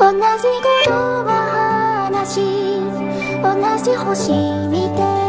同じ言葉話同じ星見て